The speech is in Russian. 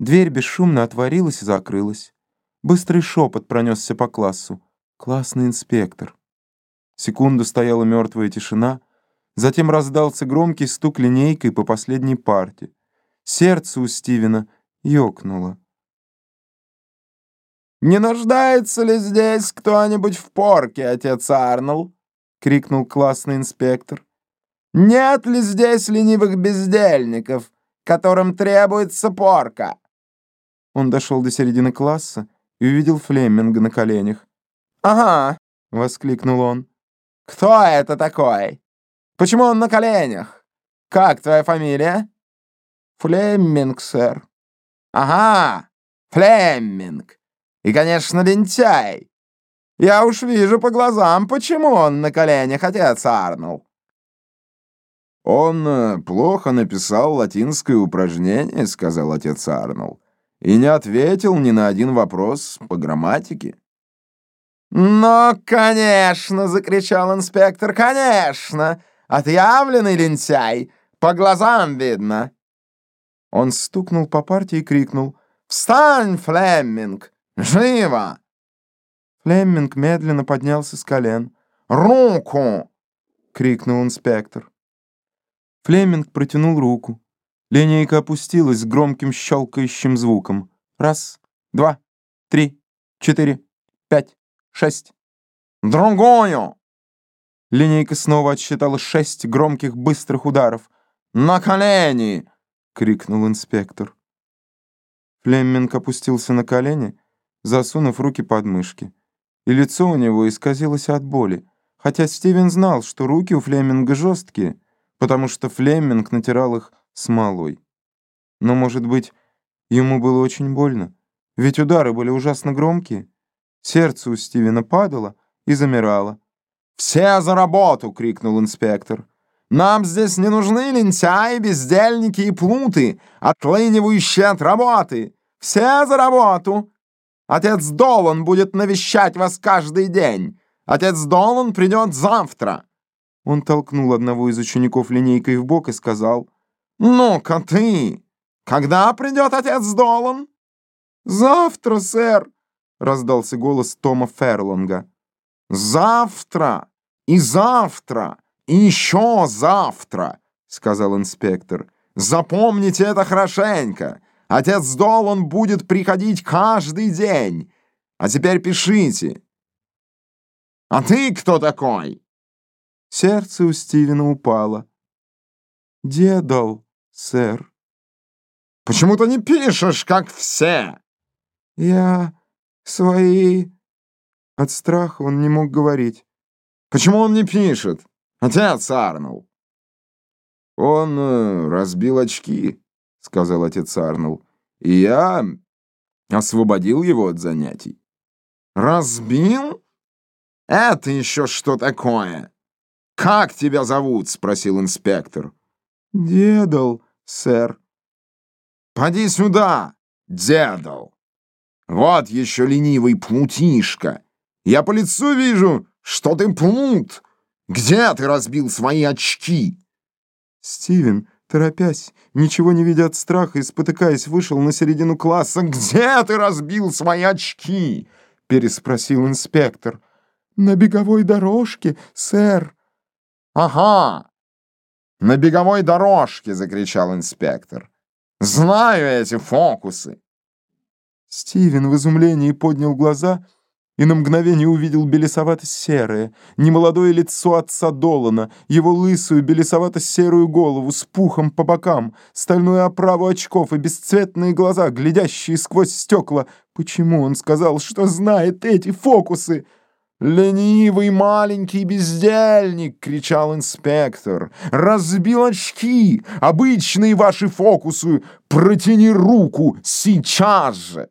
Дверь бесшумно отворилась и закрылась. Быстрый шепот пронесся по классу. «Классный инспектор». Секунду стояла мертвая тишина, затем раздался громкий стук линейкой по последней парте. Сердце у Стивена ёкнуло. «Не нуждается ли здесь кто-нибудь в порке, отец Арнольд?» — крикнул классный инспектор. «Нет ли здесь ленивых бездельников, которым требуется порка?» Он дошел до середины класса и увидел Флеминга на коленях. «Ага!» — воскликнул он. «Кто это такой? Почему он на коленях? Как твоя фамилия?» «Флеминг, сэр». «Ага! Флеминг! И, конечно, лентяй! Я уж вижу по глазам, почему он на коленях, отец Арнул». «Он э, плохо написал латинское упражнение», — сказал отец Арнул и не ответил ни на один вопрос по грамматике. «Ну, конечно!» — закричал инспектор. «Конечно! Отъявленный лентяй! По глазам видно!» Он стукнул по партии и крикнул. «Встань, Флемминг! Живо!» Флемминг медленно поднялся с колен. «Руку!» — крикнул инспектор. Флеминг протянул руку. Линейка опустилась с громким щелкающим звуком. Раз, два, три, четыре, пять, шесть. «Другую!» Линейка снова отсчитала шесть громких быстрых ударов. «На колени!» — крикнул инспектор. Флемминг опустился на колени, засунув руки под мышки. И лицо у него исказилось от боли, хотя Стивен знал, что руки у Флеминга жесткие, потому что Флеминг натирал их смолой. Но, может быть, ему было очень больно? Ведь удары были ужасно громкие. Сердце у Стивена падало и замирало. «Все за работу!» — крикнул инспектор. «Нам здесь не нужны лентяи, бездельники и плуты, отлынивающие от работы! Все за работу! Отец Долан будет навещать вас каждый день! Отец Долан придет завтра!» Он толкнул одного из учеников линейкой в бок и сказал «Ну-ка ты! Когда придет отец Долан?» «Завтра, сэр!» — раздался голос Тома Ферлонга. «Завтра! И завтра! И еще завтра!» — сказал инспектор. «Запомните это хорошенько! Отец Долан будет приходить каждый день! А теперь пишите!» «А ты кто такой?» Сердце у Стивена упало. «Дедал, сэр». «Почему ты не пишешь, как все?» «Я свои...» От страха он не мог говорить. «Почему он не пишет? Отец Арнул?» «Он э, разбил очки», — сказал отец Арнул. «И я освободил его от занятий». «Разбил? Это еще что такое?» «Как тебя зовут?» — спросил инспектор. «Дедал, сэр». «Поди сюда, дедал! Вот еще ленивый плутишка! Я по лицу вижу, что ты плут! Где ты разбил свои очки?» Стивен, торопясь, ничего не видя от страха и спотыкаясь, вышел на середину класса. «Где ты разбил свои очки?» — переспросил инспектор. «На беговой дорожке, сэр». «Ага, «На беговой дорожке!» — закричал инспектор. «Знаю эти фокусы!» Стивен в изумлении поднял глаза и на мгновение увидел белесовато-серое, немолодое лицо отца Долана, его лысую белесовато-серую голову с пухом по бокам, стальную оправу очков и бесцветные глаза, глядящие сквозь стекла. Почему он сказал, что знает эти фокусы? «Ленивый маленький бездельник!» — кричал инспектор. «Разбил очки! Обычные ваши фокусы! Протяни руку сейчас же!»